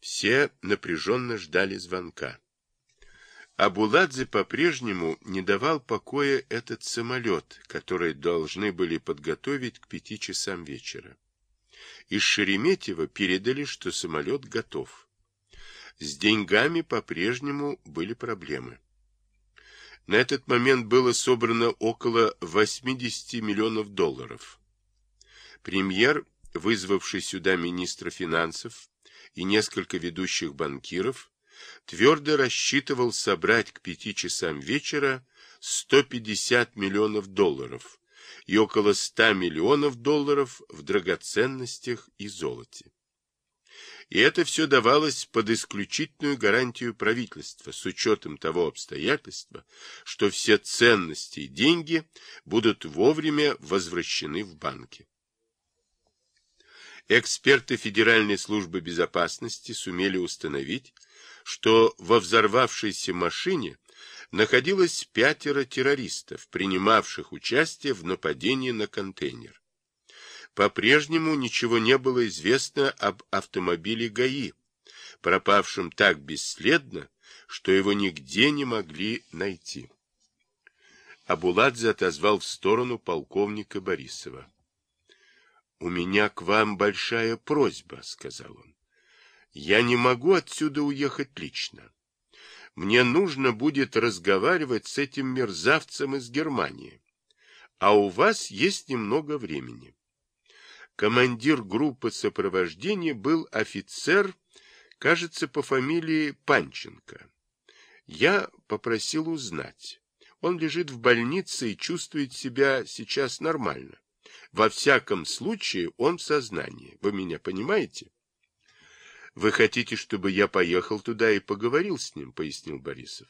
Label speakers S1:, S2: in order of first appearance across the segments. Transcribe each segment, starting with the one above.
S1: Все напряженно ждали звонка. Абуладзе по-прежнему не давал покоя этот самолет, который должны были подготовить к пяти часам вечера. Из Шереметьево передали, что самолет готов. С деньгами по-прежнему были проблемы. На этот момент было собрано около 80 миллионов долларов. Премьер, вызвавший сюда министра финансов и несколько ведущих банкиров, твердо рассчитывал собрать к пяти часам вечера 150 миллионов долларов и около 100 миллионов долларов в драгоценностях и золоте. И это все давалось под исключительную гарантию правительства, с учетом того обстоятельства, что все ценности и деньги будут вовремя возвращены в банки. Эксперты Федеральной службы безопасности сумели установить, что во взорвавшейся машине находилось пятеро террористов, принимавших участие в нападении на контейнер. По-прежнему ничего не было известно об автомобиле ГАИ, пропавшем так бесследно, что его нигде не могли найти. Абуладзе отозвал в сторону полковника Борисова. — У меня к вам большая просьба, — сказал он. Я не могу отсюда уехать лично. Мне нужно будет разговаривать с этим мерзавцем из Германии. А у вас есть немного времени. Командир группы сопровождения был офицер, кажется, по фамилии Панченко. Я попросил узнать. Он лежит в больнице и чувствует себя сейчас нормально. Во всяком случае, он в сознании. Вы меня понимаете? Вы хотите, чтобы я поехал туда и поговорил с ним, пояснил Борисов.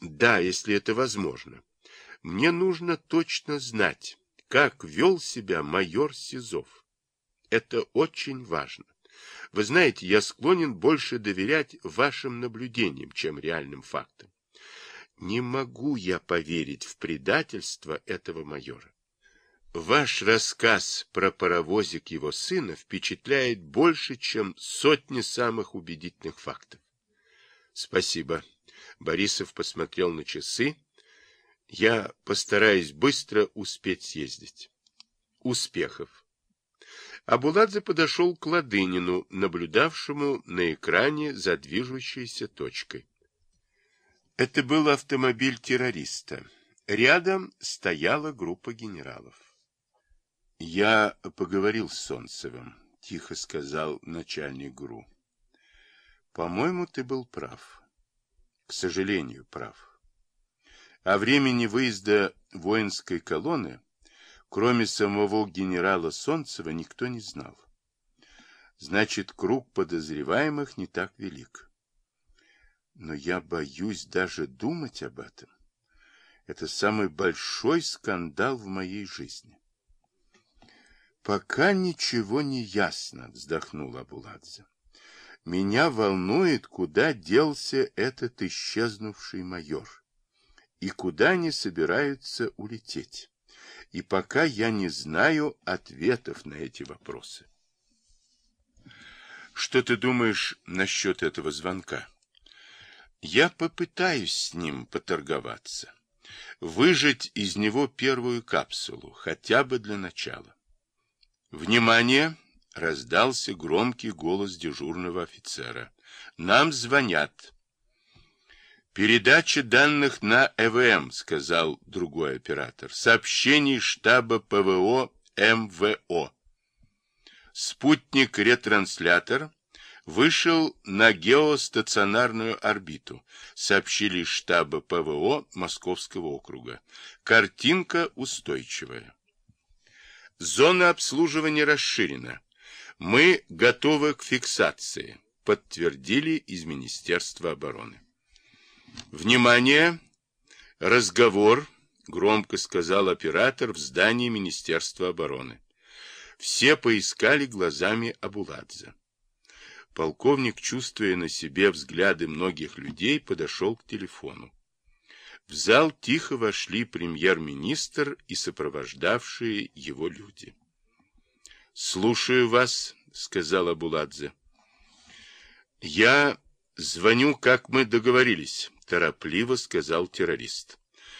S1: Да, если это возможно. Мне нужно точно знать, как вел себя майор Сизов. Это очень важно. Вы знаете, я склонен больше доверять вашим наблюдениям, чем реальным фактам. Не могу я поверить в предательство этого майора. Ваш рассказ про паровозик его сына впечатляет больше, чем сотни самых убедительных фактов. Спасибо. Борисов посмотрел на часы. Я постараюсь быстро успеть съездить. Успехов. Абуладзе подошел к Ладынину, наблюдавшему на экране за движущейся точкой. Это был автомобиль террориста. Рядом стояла группа генералов. Я поговорил с Солнцевым, тихо сказал начальник ГРУ. По-моему, ты был прав. К сожалению, прав. О времени выезда воинской колонны, кроме самого генерала Солнцева, никто не знал. Значит, круг подозреваемых не так велик. Но я боюсь даже думать об этом. Это самый большой скандал в моей жизни. Пока ничего не ясно, вздохнул Абуладзе. Меня волнует, куда делся этот исчезнувший майор и куда они собираются улететь. И пока я не знаю ответов на эти вопросы. Что ты думаешь насчет этого звонка? Я попытаюсь с ним поторговаться. Выжать из него первую капсулу, хотя бы для начала. «Внимание!» — раздался громкий голос дежурного офицера. «Нам звонят». «Передача данных на ЭВМ», — сказал другой оператор. «Сообщений штаба ПВО МВО». Спутник-ретранслятор вышел на геостационарную орбиту, сообщили штаба ПВО Московского округа. Картинка устойчивая. Зона обслуживания расширена. Мы готовы к фиксации, подтвердили из Министерства обороны. Внимание! Разговор, громко сказал оператор в здании Министерства обороны. Все поискали глазами Абуладзе. Полковник, чувствуя на себе взгляды многих людей, подошел к телефону. В зал тихо вошли премьер-министр и сопровождавшие его люди. — Слушаю вас, — сказала Буладзе. «Я звоню, как мы договорились», — торопливо сказал террорист.